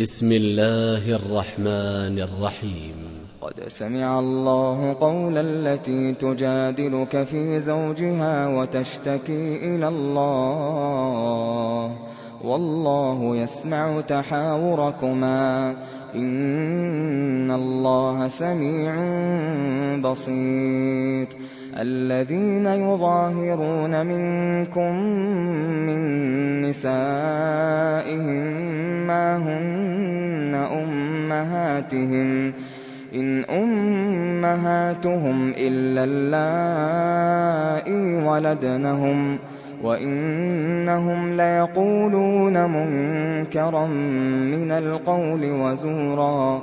بسم الله الرحمن الرحيم. قد سمع الله قول التي تجادلك في زوجها وتشتكي إلى الله. والله يسمع تحاوركما. إن الله سميع بصير. الذين يظاهرون منكم من نسائهم ما هن أمهاتهم. إن أمهاتهم إلا اللائي ولدنهم وإنهم ليقولون منكرا من القول وزورا.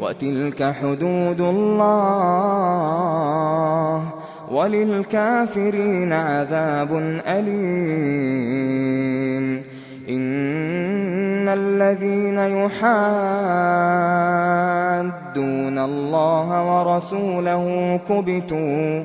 وتلك حدود الله وللكافرين عذاب أليم. إن الذين يحادون الله ورسوله كبتوا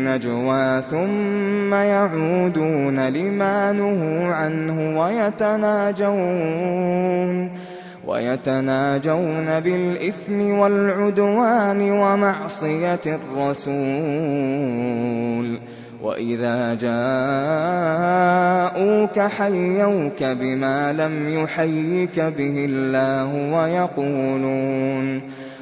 النجوى ثم يعودون لما نهوا عنه ويتناجون بالإثم والعدوان ومعصية الرسول وإذا جاءوك حيوك بما لم يحيك به الله ويقولون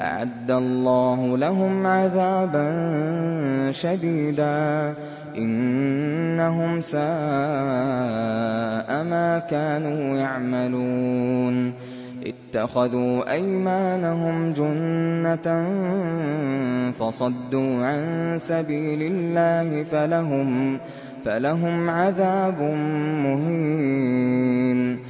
أَعَدَّ اللَّهُ لَهُمْ عَذَابًا شَدِيدًا ۖ. إِنَّهُمْ سَاءَ مَا كَانُوا يَعْمَلُونَ. اتَّخَذُوا أَيْمَانَهُمْ جُنَّةً فَصَدُّوا عَن سَبِيلِ اللَّهِ فَلَهُمْ عَذَابٌ مُّهِينٌ.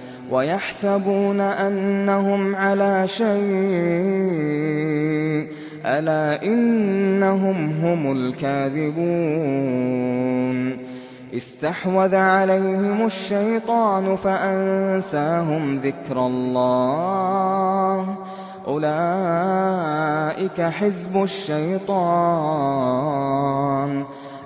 وَيَحْسَبُونَ أَنَّهُمْ عَلَىٰ شَيْءٍ ۚ أَلَا إِنَّهُمْ هُمُ الْكَاذِبُونَ. اسْتَحْوَذَ عَلَيْهِمُ الشَّيْطَانُ فَأَنسَاهُمْ ذِكْرَ اللَّهِ ۚ. أُولَٰئِكَ حِزْبُ الشَّيْطَانِ ۚ.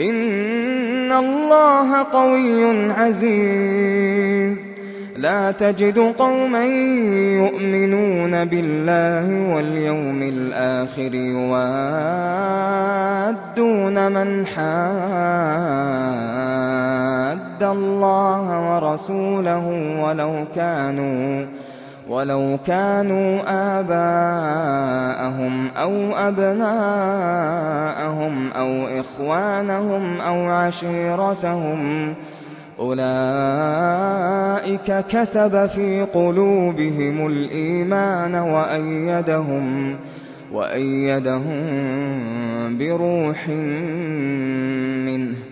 إِنَّ اللَّهَ قَوِيٌّ عَزِيزٌ. لَّا تَجِدُ قَوْمًا يُؤْمِنُونَ بِاللَّهِ وَالْيَوْمِ الْآخِرِ يُوَادُّونَ مَنْ حَادَّ اللَّهَ وَرَسُولَهُ وَلَوْ كَانُوا آبَاءَهُمْ أَوْ أَبْنَاءَهُمْ أَوْ إِخْوَانَهُمْ أَوْ عَشِيرَتَهُمْ ۚ أُولَٰئِكَ كَتَبَ فِي قُلُوبِهِمُ الْإِيمَانَ وَأَيَّدَهُم بِرُوحٍ مِّنْهُ.